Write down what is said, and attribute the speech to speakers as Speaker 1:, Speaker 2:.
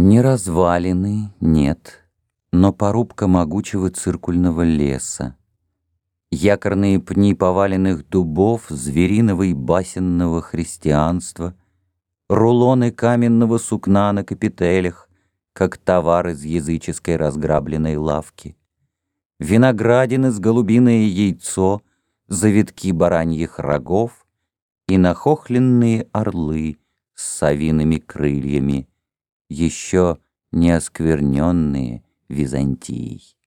Speaker 1: Не развалины, нет, но порубка могучего циркульного леса. Якорные пни поваленных дубов, звериного и басенного христианства, рулоны каменного сукна на капителях, как товар из языческой разграбленной лавки, виноградины с голубиное яйцо, завитки бараньих рогов и нахохленные орлы с совиными крыльями, еще не оскверненные Византией.